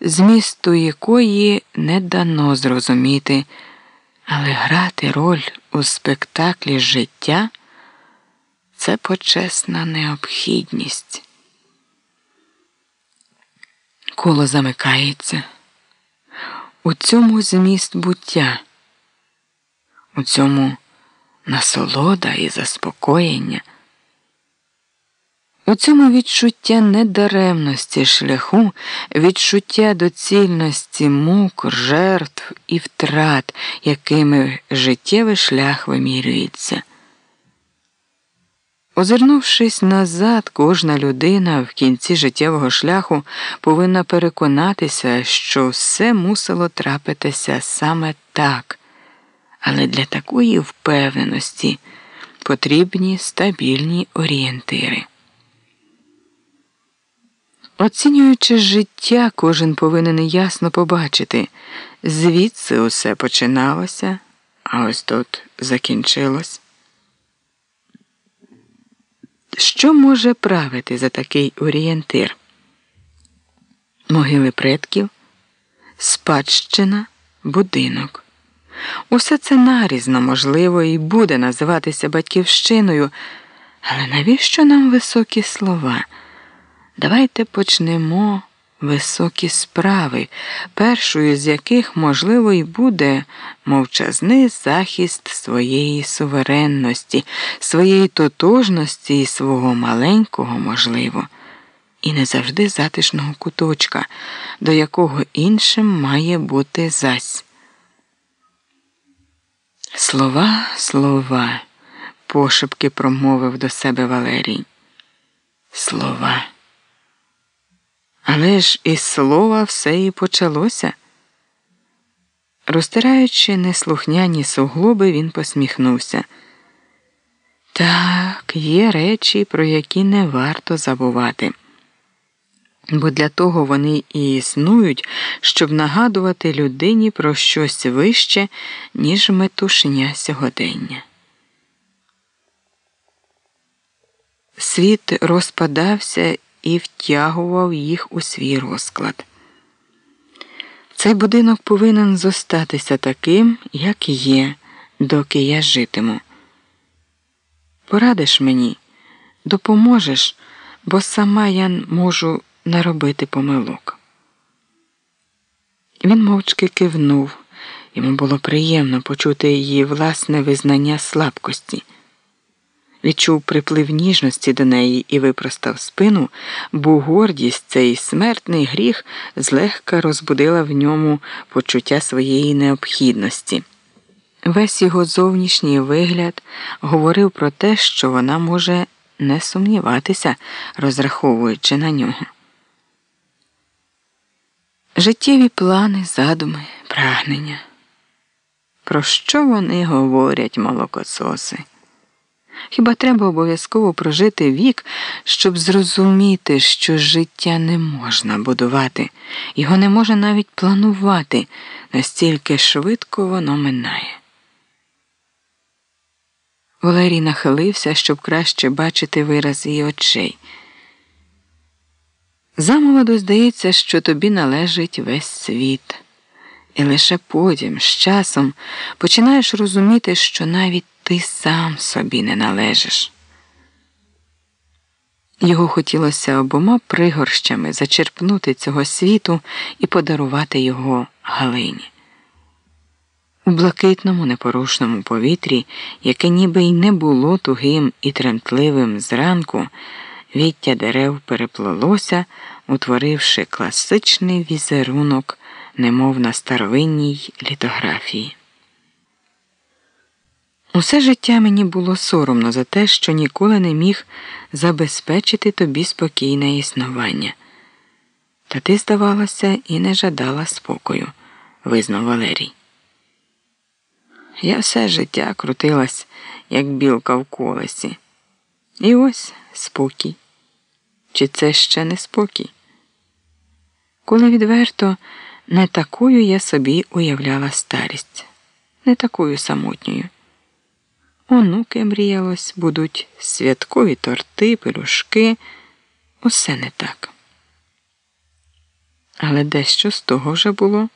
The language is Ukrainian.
змісту якої не дано зрозуміти, але грати роль у спектаклі життя це почесна необхідність. Коло замикається. У цьому зміст буття, у цьому насолода і заспокоєння. У цьому відчуття недаремності шляху, відчуття доцільності мук, жертв і втрат, якими життєвий шлях вимірюється. Озирнувшись назад, кожна людина в кінці життєвого шляху повинна переконатися, що все мусило трапитися саме так, але для такої впевненості потрібні стабільні орієнтири. Оцінюючи життя, кожен повинен ясно побачити, звідси усе починалося, а ось тут закінчилось. Що може правити за такий орієнтир? Могили предків, спадщина, будинок. Усе це нарізно, можливо, і буде називатися батьківщиною, але навіщо нам високі слова? Давайте почнемо високі справи, першою з яких, можливо, і буде мовчазний захист своєї суверенності, своєї тотожності і свого маленького, можливо, і не завжди затишного куточка, до якого іншим має бути зась. Слова, слова, пошепки промовив до себе Валерій. Слова. Але ж із слова все і почалося. Розтираючи неслухняні суглоби, він посміхнувся. Так, є речі, про які не варто забувати. Бо для того вони і існують, щоб нагадувати людині про щось вище, ніж метушня сьогодення. Світ розпадався і втягував їх у свій розклад. Цей будинок повинен зостатися таким, як є, доки я житиму. Порадиш мені, допоможеш, бо сама я можу наробити помилок. Він мовчки кивнув, йому було приємно почути її власне визнання слабкості відчув приплив ніжності до неї і випростав спину, бо гордість цей смертний гріх злегка розбудила в ньому почуття своєї необхідності. Весь його зовнішній вигляд говорив про те, що вона може не сумніватися, розраховуючи на нього. Життєві плани, задуми, прагнення. Про що вони говорять молокососи? Хіба треба обов'язково прожити вік, щоб зрозуміти, що життя не можна будувати, його не можна навіть планувати, настільки швидко воно минає. Валерій нахилився, щоб краще бачити вираз її очей. Замолоду здається, що тобі належить весь світ, і лише потім, з часом, починаєш розуміти, що навіть ти сам собі не належиш. Його хотілося обома пригорщами зачерпнути цього світу і подарувати його Галині. У блакитному непорушному повітрі, яке ніби й не було тугим і тремтливим зранку, віття дерев переплелося, утворивши класичний візерунок, немов на старовинній літографії. Усе життя мені було соромно за те, що ніколи не міг забезпечити тобі спокійне існування. Та ти, здавалося, і не жадала спокою, визнав Валерій. Я все життя крутилась, як білка в колесі. І ось спокій. Чи це ще не спокій? Коли відверто, не такою я собі уявляла старість, не такою самотньою. Онуки мріялось, будуть святкові торти, пелюшки. Усе не так. Але дещо з того вже було